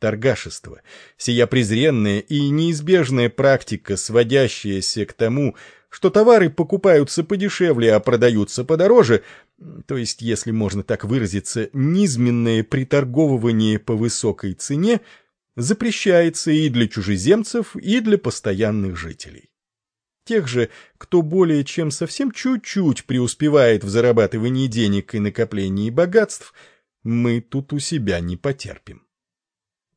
торгашество, сия презренная и неизбежная практика, сводящаяся к тому, что товары покупаются подешевле, а продаются подороже, то есть, если можно так выразиться, низменное приторговывание по высокой цене, запрещается и для чужеземцев, и для постоянных жителей. Тех же, кто более чем совсем чуть-чуть преуспевает в зарабатывании денег и накоплении богатств, мы тут у себя не потерпим.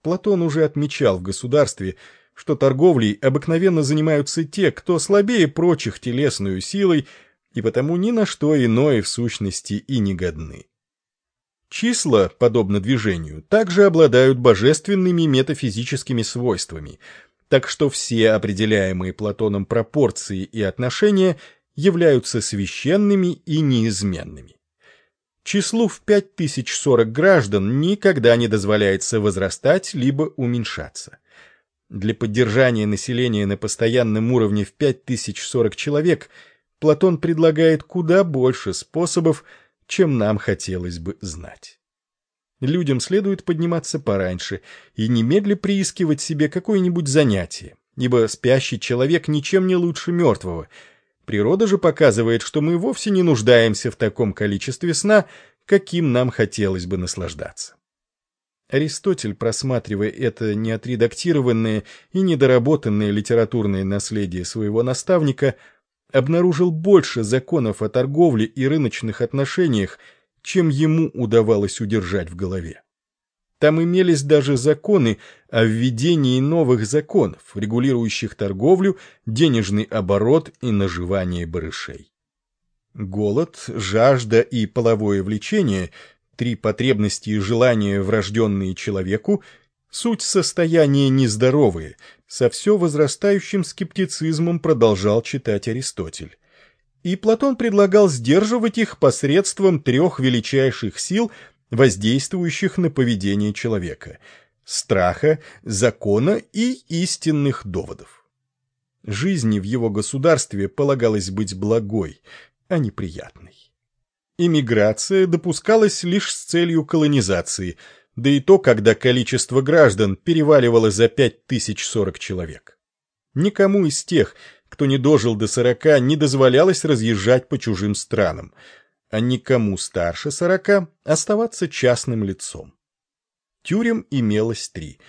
Платон уже отмечал в государстве, что торговлей обыкновенно занимаются те, кто слабее прочих телесную силой и потому ни на что иное в сущности и не годны. Числа, подобно движению, также обладают божественными метафизическими свойствами, так что все определяемые Платоном пропорции и отношения являются священными и неизменными. Числу в 5040 граждан никогда не дозволяется возрастать либо уменьшаться. Для поддержания населения на постоянном уровне в 5040 человек Платон предлагает куда больше способов, чем нам хотелось бы знать. Людям следует подниматься пораньше и немедля приискивать себе какое-нибудь занятие, ибо спящий человек ничем не лучше мертвого. Природа же показывает, что мы вовсе не нуждаемся в таком количестве сна, каким нам хотелось бы наслаждаться. Аристотель, просматривая это неотредактированное и недоработанное литературное наследие своего наставника, обнаружил больше законов о торговле и рыночных отношениях, чем ему удавалось удержать в голове. Там имелись даже законы о введении новых законов, регулирующих торговлю, денежный оборот и наживание барышей. Голод, жажда и половое влечение – Три потребности и желания, врожденные человеку, суть состояния нездоровые, со все возрастающим скептицизмом продолжал читать Аристотель. И Платон предлагал сдерживать их посредством трех величайших сил, воздействующих на поведение человека – страха, закона и истинных доводов. Жизни в его государстве полагалось быть благой, а не приятной. Иммиграция допускалась лишь с целью колонизации, да и то, когда количество граждан переваливало за 5040 человек. Никому из тех, кто не дожил до 40, не дозволялось разъезжать по чужим странам, а никому старше 40 оставаться частным лицом. Тюрем имелось три.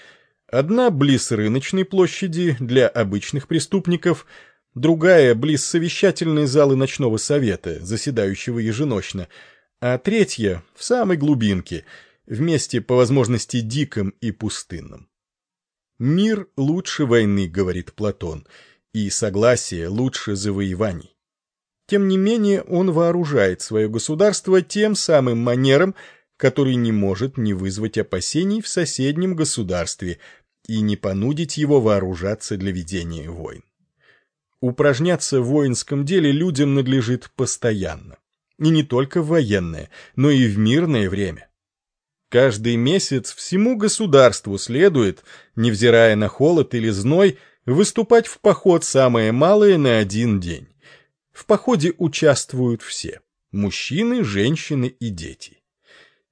Одна близ рыночной площади для обычных преступников – другая близ совещательной залы ночного совета, заседающего еженочно, а третья в самой глубинке, вместе по возможности диком и пустынном. «Мир лучше войны», — говорит Платон, — «и согласие лучше завоеваний». Тем не менее он вооружает свое государство тем самым манером, который не может не вызвать опасений в соседнем государстве и не понудить его вооружаться для ведения войн. Упражняться в воинском деле людям надлежит постоянно. И не только в военное, но и в мирное время. Каждый месяц всему государству следует, невзирая на холод или зной, выступать в поход самое малое на один день. В походе участвуют все – мужчины, женщины и дети.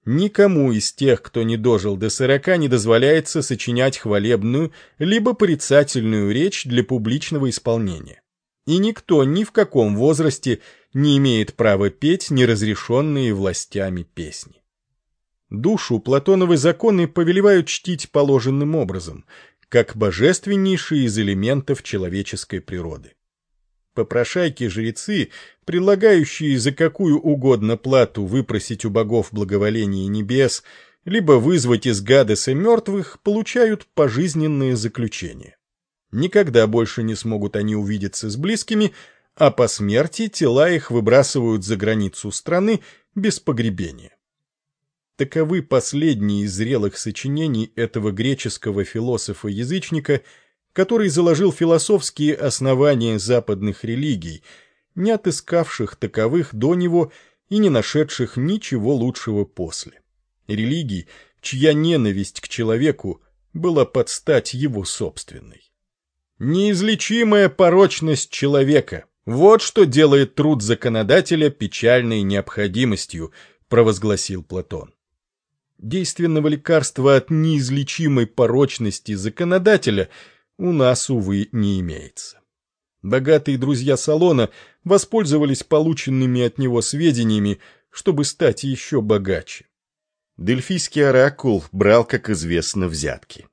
Никому из тех, кто не дожил до сорока, не дозволяется сочинять хвалебную либо порицательную речь для публичного исполнения и никто ни в каком возрасте не имеет права петь неразрешенные властями песни. Душу Платоновы законы повелевают чтить положенным образом, как божественнейший из элементов человеческой природы. Попрошайки-жрецы, предлагающие за какую угодно плату выпросить у богов благоволение небес, либо вызвать из Гадеса мертвых, получают пожизненные заключения. Никогда больше не смогут они увидеться с близкими, а по смерти тела их выбрасывают за границу страны без погребения. Таковы последние из зрелых сочинений этого греческого философа-язычника, который заложил философские основания западных религий, не отыскавших таковых до него и не нашедших ничего лучшего после. Религий, чья ненависть к человеку была под стать его собственной. Неизлечимая порочность человека. Вот что делает труд законодателя печальной необходимостью, провозгласил Платон. Действенного лекарства от неизлечимой порочности законодателя у нас, увы, не имеется. Богатые друзья салона воспользовались полученными от него сведениями, чтобы стать еще богаче. Дельфийский оракул брал, как известно, взятки.